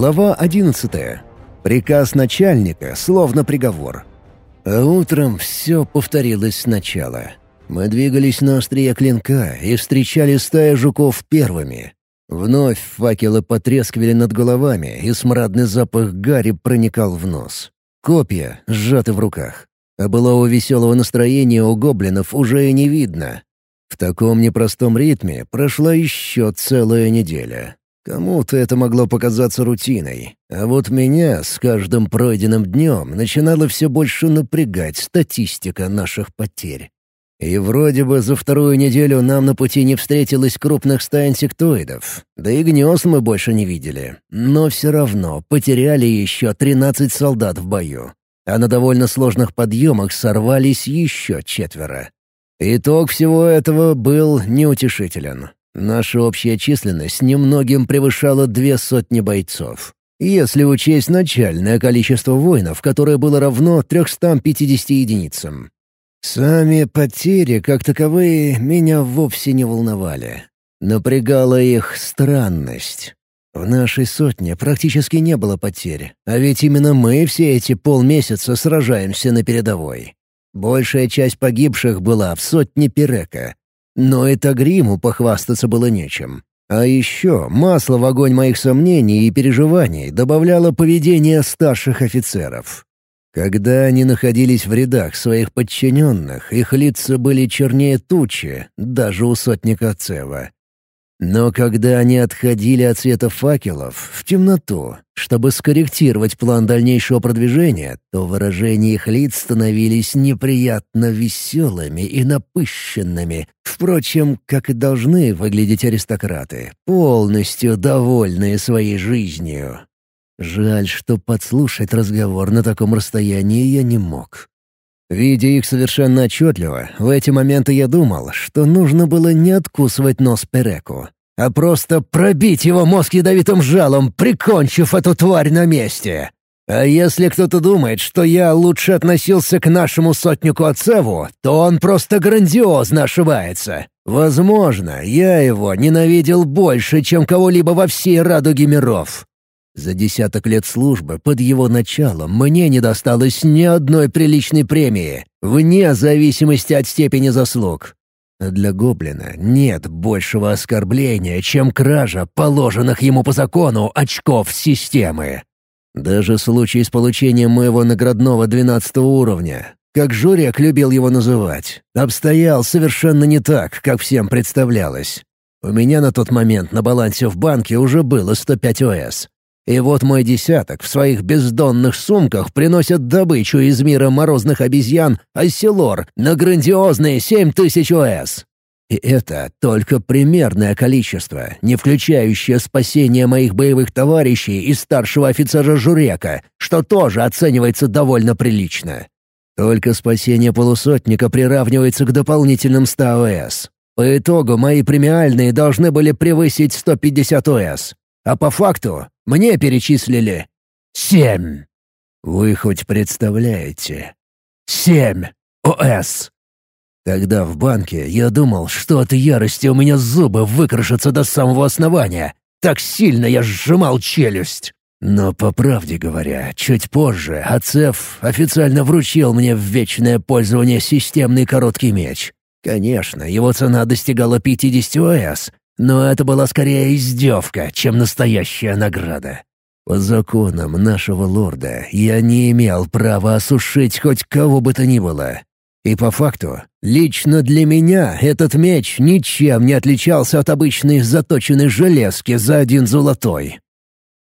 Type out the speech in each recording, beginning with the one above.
Глава одиннадцатая. Приказ начальника, словно приговор. А утром все повторилось сначала. Мы двигались на острие клинка и встречали стаю жуков первыми. Вновь факелы потрескивали над головами, и смрадный запах гари проникал в нос. Копья сжаты в руках. А былого веселого настроения у гоблинов уже и не видно. В таком непростом ритме прошла еще целая неделя. Кому-то это могло показаться рутиной, а вот меня с каждым пройденным днем начинала все больше напрягать статистика наших потерь. И вроде бы за вторую неделю нам на пути не встретилось крупных стаи инсектоидов, да и гнезд мы больше не видели. Но все равно потеряли еще 13 солдат в бою, а на довольно сложных подъемах сорвались еще четверо. Итог всего этого был неутешителен. Наша общая численность немногим превышала две сотни бойцов. Если учесть начальное количество воинов, которое было равно 350 единицам. Сами потери, как таковые, меня вовсе не волновали. Напрягала их странность. В нашей сотне практически не было потерь, а ведь именно мы все эти полмесяца сражаемся на передовой. Большая часть погибших была в сотне Пирека, но и Тагриму похвастаться было нечем. А еще масло в огонь моих сомнений и переживаний добавляло поведение старших офицеров. Когда они находились в рядах своих подчиненных, их лица были чернее тучи, даже у сотника Цева. Но когда они отходили от света факелов в темноту, чтобы скорректировать план дальнейшего продвижения, то выражения их лиц становились неприятно веселыми и напыщенными, впрочем, как и должны выглядеть аристократы, полностью довольные своей жизнью. Жаль, что подслушать разговор на таком расстоянии я не мог. Видя их совершенно отчетливо, в эти моменты я думал, что нужно было не откусывать нос Переку, а просто пробить его мозг ядовитым жалом, прикончив эту тварь на месте. А если кто-то думает, что я лучше относился к нашему сотнику Ацеву, то он просто грандиозно ошибается. Возможно, я его ненавидел больше, чем кого-либо во всей радуге миров. За десяток лет службы под его началом мне не досталось ни одной приличной премии, вне зависимости от степени заслуг. Для гоблина нет большего оскорбления, чем кража положенных ему по закону очков системы. Даже случай с получением моего наградного двенадцатого уровня, как Журек любил его называть, обстоял совершенно не так, как всем представлялось. У меня на тот момент на балансе в банке уже было 105 ОС, и вот мой десяток в своих бездонных сумках приносят добычу из мира морозных обезьян Айселор на грандиозные семь тысяч ОС. И это только примерное количество, не включающее спасение моих боевых товарищей и старшего офицера Журека, что тоже оценивается довольно прилично. Только спасение полусотника приравнивается к дополнительным 100 ОС. По итогу мои премиальные должны были превысить 150 ОС. А по факту мне перечислили семь. Вы хоть представляете? Семь ОС. Тогда в банке я думал, что от ярости у меня зубы выкрошатся до самого основания. Так сильно я сжимал челюсть. Но, по правде говоря, чуть позже Ацеф официально вручил мне в вечное пользование системный короткий меч. Конечно, его цена достигала 50 ОС, но это была скорее издевка, чем настоящая награда. По законам нашего лорда я не имел права осушить хоть кого бы то ни было. И по факту, лично для меня этот меч ничем не отличался от обычной заточенной железки за один золотой.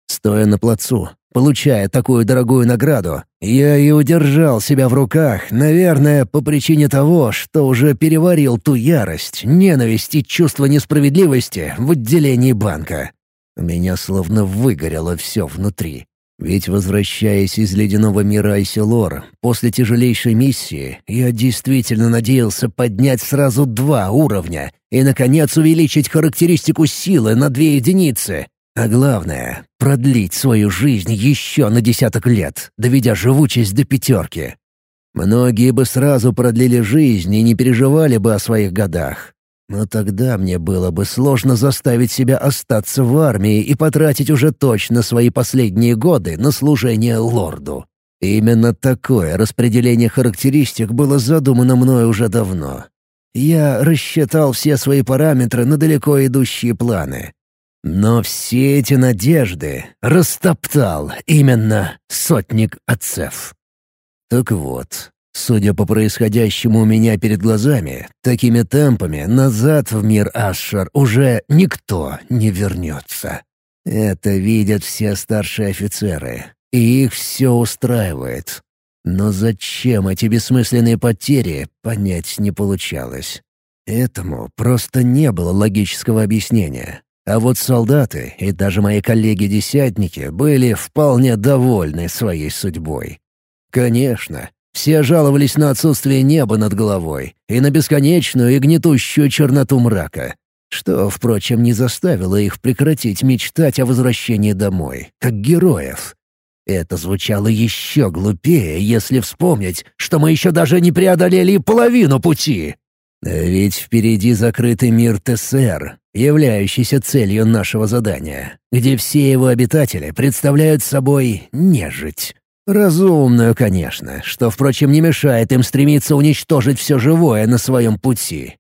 Стоя на плацу, Получая такую дорогую награду, я и удержал себя в руках, наверное, по причине того, что уже переварил ту ярость, ненависть и чувство несправедливости в отделении банка. У меня словно выгорело все внутри. Ведь, возвращаясь из ледяного мира Айселор, после тяжелейшей миссии, я действительно надеялся поднять сразу два уровня и, наконец, увеличить характеристику силы на две единицы, а главное — продлить свою жизнь еще на десяток лет, доведя живучесть до пятерки. Многие бы сразу продлили жизнь и не переживали бы о своих годах. Но тогда мне было бы сложно заставить себя остаться в армии и потратить уже точно свои последние годы на служение лорду. Именно такое распределение характеристик было задумано мной уже давно. Я рассчитал все свои параметры на далеко идущие планы. Но все эти надежды растоптал именно сотник отцев. Так вот, судя по происходящему у меня перед глазами, такими темпами назад в мир Ашшар уже никто не вернется. Это видят все старшие офицеры, и их все устраивает. Но зачем эти бессмысленные потери, понять не получалось. Этому просто не было логического объяснения. А вот солдаты и даже мои коллеги-десятники были вполне довольны своей судьбой. Конечно, все жаловались на отсутствие неба над головой и на бесконечную и гнетущую черноту мрака, что, впрочем, не заставило их прекратить мечтать о возвращении домой, как героев. Это звучало еще глупее, если вспомнить, что мы еще даже не преодолели половину пути. Ведь впереди закрытый мир ТСР, являющийся целью нашего задания, где все его обитатели представляют собой нежить. Разумную, конечно, что, впрочем, не мешает им стремиться уничтожить все живое на своем пути.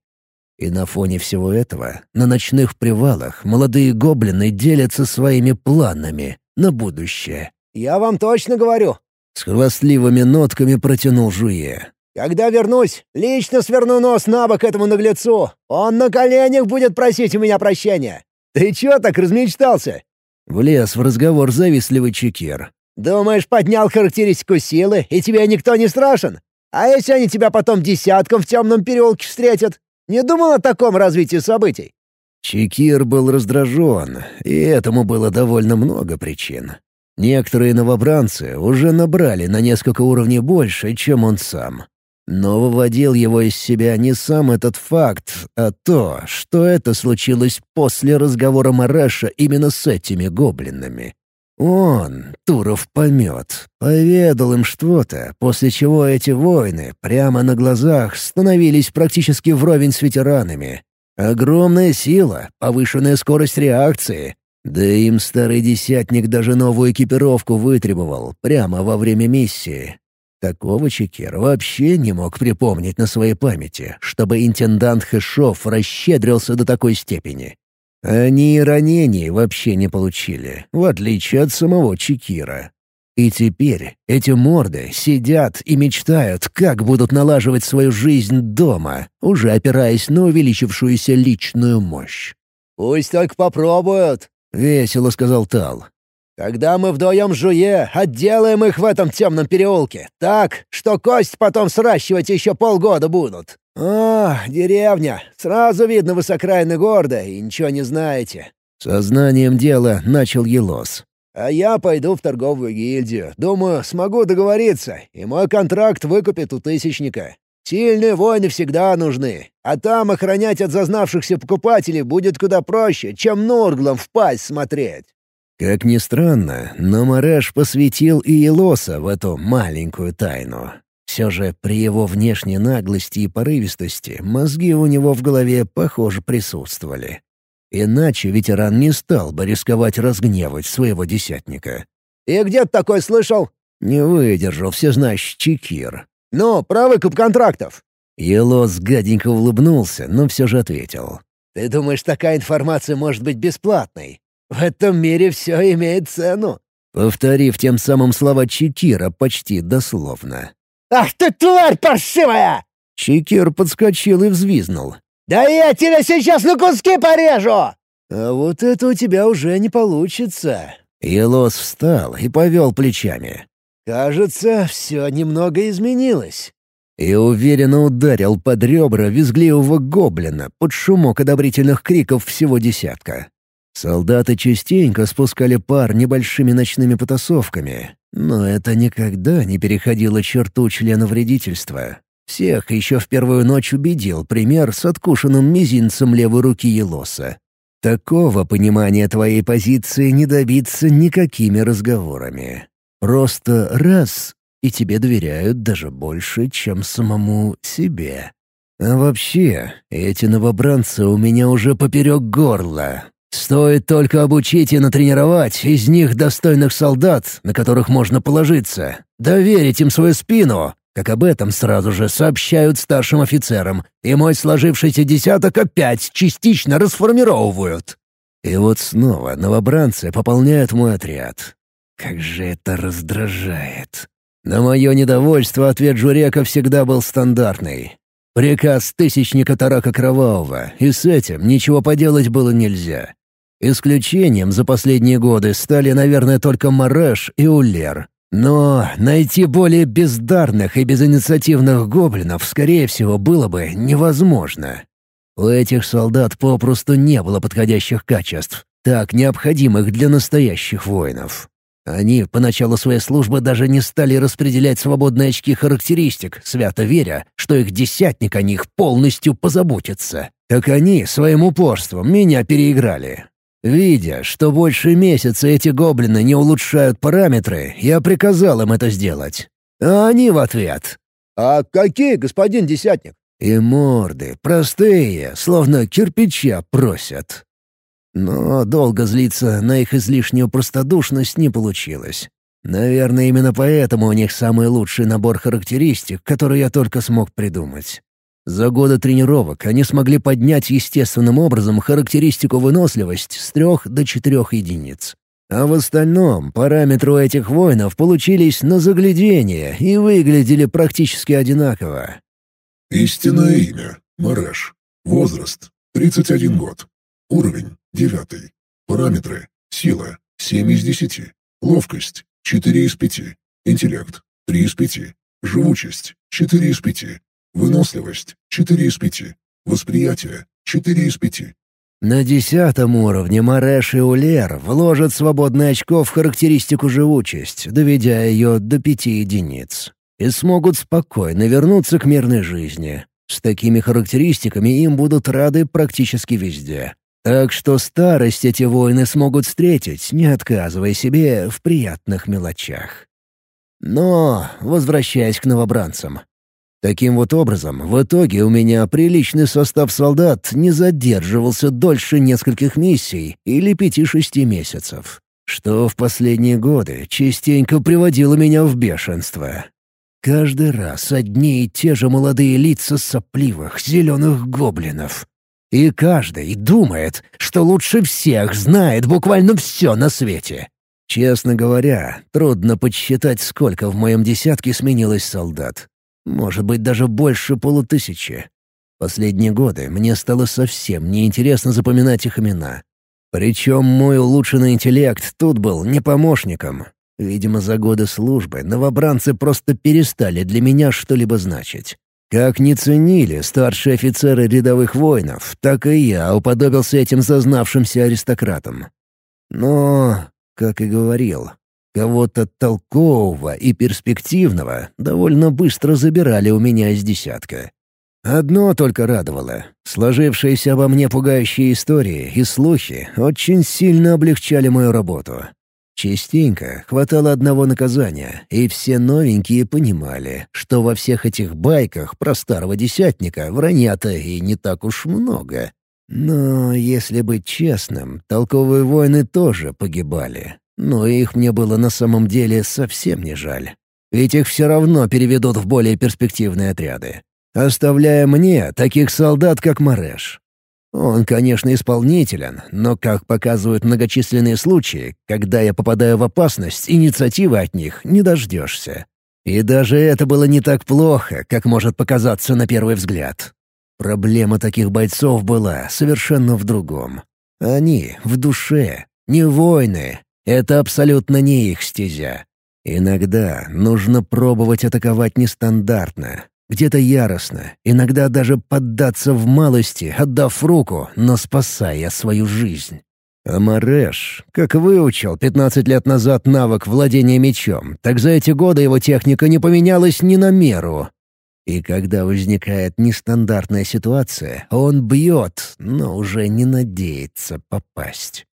И на фоне всего этого, на ночных привалах, молодые гоблины делятся своими планами на будущее. «Я вам точно говорю!» С хвастливыми нотками протянул Жуе. «Когда вернусь, лично сверну нос на бок этому наглецу. Он на коленях будет просить у меня прощения. Ты чё так размечтался?» Влез в разговор завистливый чекер. «Думаешь, поднял характеристику силы, и тебе никто не страшен? А если они тебя потом десятком в темном переулке встретят? Не думал о таком развитии событий?» Чекир был раздражен, и этому было довольно много причин. Некоторые новобранцы уже набрали на несколько уровней больше, чем он сам. Но выводил его из себя не сам этот факт, а то, что это случилось после разговора Мараша именно с этими гоблинами. Он, Туров помет, поведал им что-то, после чего эти воины прямо на глазах становились практически вровень с ветеранами. Огромная сила, повышенная скорость реакции, да им старый десятник даже новую экипировку вытребовал прямо во время миссии. Такого Чекер вообще не мог припомнить на своей памяти, чтобы интендант Хэшов расщедрился до такой степени. Они и ранений вообще не получили, в отличие от самого Чекира. И теперь эти морды сидят и мечтают, как будут налаживать свою жизнь дома, уже опираясь на увеличившуюся личную мощь. «Пусть только попробуют», — весело сказал Тал. «Когда мы вдвоем жуе, отделаем их в этом темном переулке, так, что кость потом сращивать еще полгода будут. О, деревня, сразу видно вы с окраины города и ничего не знаете». Сознанием дела начал Елос. «А я пойду в торговую гильдию. Думаю, смогу договориться, и мой контракт выкупит у Тысячника. Сильные воины всегда нужны, а там охранять от зазнавшихся покупателей будет куда проще, чем Нурглом в пасть смотреть». Как ни странно, но Мареш посвятил и Елоса в эту маленькую тайну. Все же при его внешней наглости и порывистости мозги у него в голове, похоже, присутствовали. Иначе ветеран не стал бы рисковать разгневать своего десятника. «И где ты такой слышал?» Не выдержал всезнающий Чекир. «Ну, про выкуп контрактов». Елос гаденько улыбнулся, но все же ответил. «Ты думаешь, такая информация может быть бесплатной? В этом мире все имеет цену». Повторив тем самым слова Чекира почти дословно. «Ах ты тварь паршивая!» Чекир подскочил и взвизнул. «Да я тебя сейчас на куски порежу!» «А вот это у тебя уже не получится». Елос встал и повел плечами. «Кажется, все немного изменилось». И уверенно ударил под ребра визгливого гоблина под шумок одобрительных криков всего десятка. Солдаты частенько спускали пар небольшими ночными потасовками, но это никогда не переходило черту члена вредительства. Всех еще в первую ночь убедил пример с откушенным мизинцем левой руки Елоса. Такого понимания твоей позиции не добиться никакими разговорами. Просто раз — и тебе доверяют даже больше, чем самому себе. А вообще, эти новобранцы у меня уже поперек горла. Стоит только обучить и натренировать из них достойных солдат, на которых можно положиться, доверить им свою спину, как об этом сразу же сообщают старшим офицерам, и мой сложившийся десяток опять частично расформировывают. И вот снова новобранцы пополняют мой отряд. Как же это раздражает. На мое недовольство ответ Журека всегда был стандартный. Приказ Тысячника Тарака Кровавого, и с этим ничего поделать было нельзя. Исключением за последние годы стали, наверное, только Мареш и Улер. Но найти более бездарных и безинициативных гоблинов, скорее всего, было бы невозможно. У этих солдат попросту не было подходящих качеств, так необходимых для настоящих воинов. Они по началу своей службы даже не стали распределять свободные очки характеристик, свято веря, что их десятник о них полностью позаботится. Так они своим упорством меня переиграли. Видя, что больше месяца эти гоблины не улучшают параметры, я приказал им это сделать. А они в ответ. «А какие, господин десятник?» И морды, простые, словно кирпича просят. Но долго злиться на их излишнюю простодушность не получилось. Наверное, именно поэтому у них самый лучший набор характеристик, который я только смог придумать. За годы тренировок они смогли поднять естественным образом характеристику выносливость с трех до четырех единиц. А в остальном параметры у этих воинов получились на заглядение и выглядели практически одинаково. Истинное имя — Мареш. Возраст — 31 год. Уровень — 9. Параметры — сила — 7 из 10. Ловкость — 4 из 5. Интеллект — 3 из 5. Живучесть — 4 из 5. Выносливость — 4 из 5. Восприятие — 4 из 5. На десятом уровне Мареш и Улер вложат свободное очко в характеристику живучесть, доведя ее до пяти единиц и смогут спокойно вернуться к мирной жизни. С такими характеристиками им будут рады практически везде. Так что старость эти воины смогут встретить, не отказывая себе в приятных мелочах. Но, возвращаясь к новобранцам. Таким вот образом, в итоге у меня приличный состав солдат не задерживался дольше нескольких миссий или пяти-шести месяцев, что в последние годы частенько приводило меня в бешенство. Каждый раз одни и те же молодые лица сопливых, зеленых гоблинов. И каждый думает, что лучше всех знает буквально все на свете. Честно говоря, трудно подсчитать, сколько в моем десятке сменилось солдат. Может быть, даже больше полутысячи. Последние годы мне стало совсем неинтересно запоминать их имена. Причем мой улучшенный интеллект тут был не помощником, Видимо, за годы службы новобранцы просто перестали для меня что-либо значить. Как не ценили старшие офицеры рядовых воинов, так и я уподобился этим зазнавшимся аристократам. Но, как и говорил, кого-то толкового и перспективного довольно быстро забирали у меня из десятка. Одно только радовало. Сложившиеся обо мне пугающие истории и слухи очень сильно облегчали мою работу. Частенько хватало одного наказания, и все новенькие понимали, что во всех этих байках про старого десятника вранья-то и не так уж много. Но, если быть честным, толковые воины тоже погибали. Но их мне было на самом деле совсем не жаль. Ведь их все равно переведут в более перспективные отряды. Оставляя мне таких солдат, как Мареш. Он, конечно, исполнителен, но, как показывают многочисленные случаи, когда я попадаю в опасность, инициативы от них не дождешься. И даже это было не так плохо, как может показаться на первый взгляд. Проблема таких бойцов была совершенно в другом. Они в душе, не воины. Это абсолютно не их стезя. Иногда нужно пробовать атаковать нестандартно, где-то яростно, иногда даже поддаться в малости, отдав руку, но спасая свою жизнь. А Мареш, как выучил 15 лет назад навык владения мечом, так за эти годы его техника не поменялась ни на меру. И когда возникает нестандартная ситуация, он бьет, но уже не надеется попасть.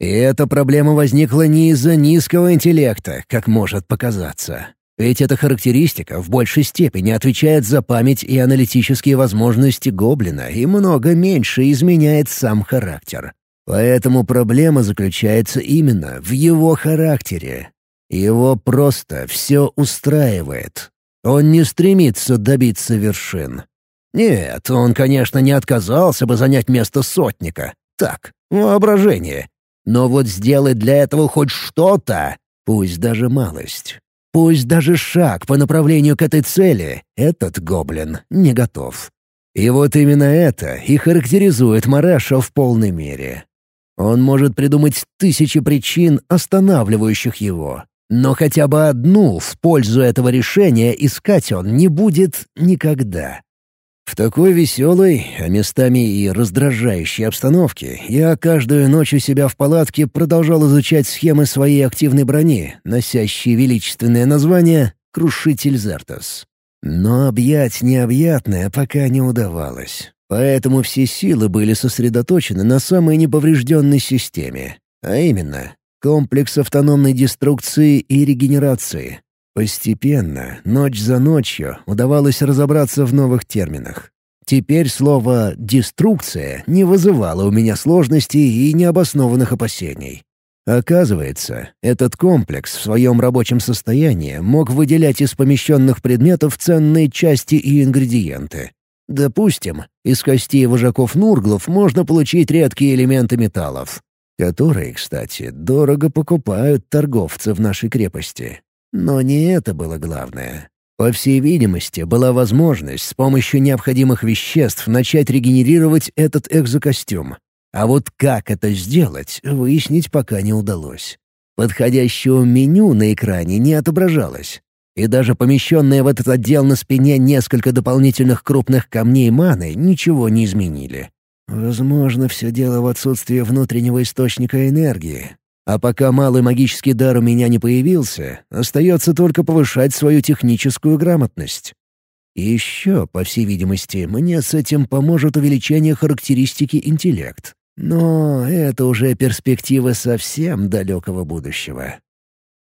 И эта проблема возникла не из-за низкого интеллекта, как может показаться. Ведь эта характеристика в большей степени отвечает за память и аналитические возможности гоблина и много меньше изменяет сам характер. Поэтому проблема заключается именно в его характере. Его просто все устраивает. Он не стремится добиться вершин. Нет, он, конечно, не отказался бы занять место сотника. Так, воображение. Но вот сделать для этого хоть что-то, пусть даже малость, пусть даже шаг по направлению к этой цели, этот гоблин не готов. И вот именно это и характеризует Мараша в полной мере. Он может придумать тысячи причин, останавливающих его. Но хотя бы одну в пользу этого решения искать он не будет никогда. В такой веселой, а местами и раздражающей обстановке я каждую ночь у себя в палатке продолжал изучать схемы своей активной брони, носящей величественное название «Крушитель Зертос». Но объять необъятное пока не удавалось. Поэтому все силы были сосредоточены на самой неповрежденной системе, а именно комплекс автономной деструкции и регенерации, Постепенно, ночь за ночью, удавалось разобраться в новых терминах. Теперь слово «деструкция» не вызывало у меня сложностей и необоснованных опасений. Оказывается, этот комплекс в своем рабочем состоянии мог выделять из помещенных предметов ценные части и ингредиенты. Допустим, из костей вожаков-нурглов можно получить редкие элементы металлов, которые, кстати, дорого покупают торговцы в нашей крепости. Но не это было главное. По всей видимости, была возможность с помощью необходимых веществ начать регенерировать этот экзокостюм. А вот как это сделать, выяснить пока не удалось. Подходящего меню на экране не отображалось. И даже помещенные в этот отдел на спине несколько дополнительных крупных камней маны ничего не изменили. Возможно, все дело в отсутствии внутреннего источника энергии, а пока малый магический дар у меня не появился, остается только повышать свою техническую грамотность. И еще, по всей видимости, мне с этим поможет увеличение характеристики интеллект. Но это уже перспективы совсем далекого будущего.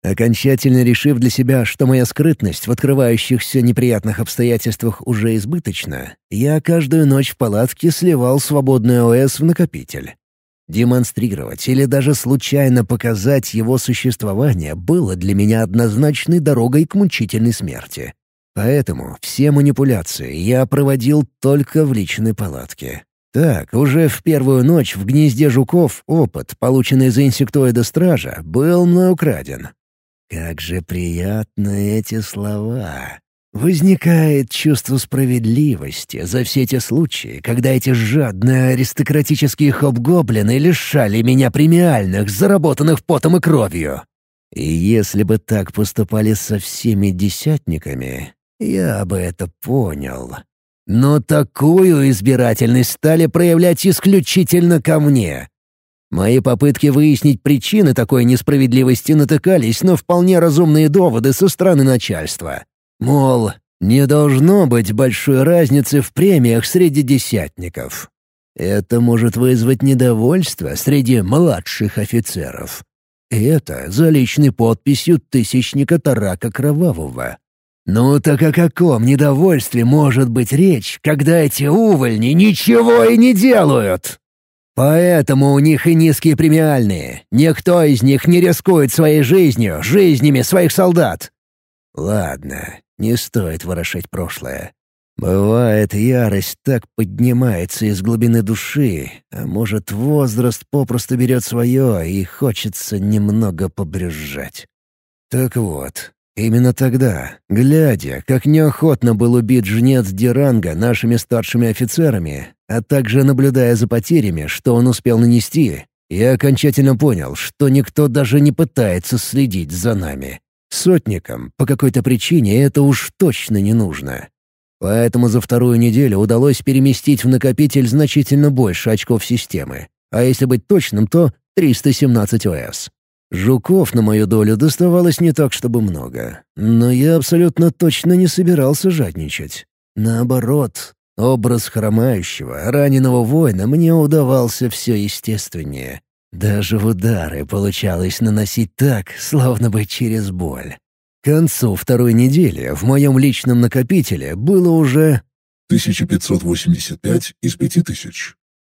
Окончательно решив для себя, что моя скрытность в открывающихся неприятных обстоятельствах уже избыточна, я каждую ночь в палатке сливал свободный ОС в накопитель. Демонстрировать или даже случайно показать его существование было для меня однозначной дорогой к мучительной смерти. Поэтому все манипуляции я проводил только в личной палатке. Так, уже в первую ночь в гнезде жуков опыт, полученный за инсектоида стража, был мной украден. Как же приятны эти слова. Возникает чувство справедливости за все те случаи, когда эти жадные аристократические хоб-гоблины лишали меня премиальных, заработанных потом и кровью. И если бы так поступали со всеми десятниками, я бы это понял. Но такую избирательность стали проявлять исключительно ко мне. Мои попытки выяснить причины такой несправедливости натыкались на вполне разумные доводы со стороны начальства. Мол, не должно быть большой разницы в премиях среди десятников. Это может вызвать недовольство среди младших офицеров. И это за личной подписью тысячника Тарака Кровавого. Ну так о каком недовольстве может быть речь, когда эти увольни ничего и не делают? Поэтому у них и низкие премиальные. Никто из них не рискует своей жизнью, жизнями своих солдат. Ладно, не стоит ворошить прошлое. Бывает, ярость так поднимается из глубины души, а может, возраст попросту берет свое и хочется немного побрюзжать. Так вот, именно тогда, глядя, как неохотно был убит жнец Диранга нашими старшими офицерами, а также наблюдая за потерями, что он успел нанести, я окончательно понял, что никто даже не пытается следить за нами. Сотникам по какой-то причине это уж точно не нужно. Поэтому за вторую неделю удалось переместить в накопитель значительно больше очков системы. А если быть точным, то 317 ОС. Жуков на мою долю доставалось не так, чтобы много. Но я абсолютно точно не собирался жадничать. Наоборот, образ хромающего, раненого воина мне удавался все естественнее. Даже в удары получалось наносить так, словно бы через боль. К концу второй недели в моем личном накопителе было уже... 1585 из 5000.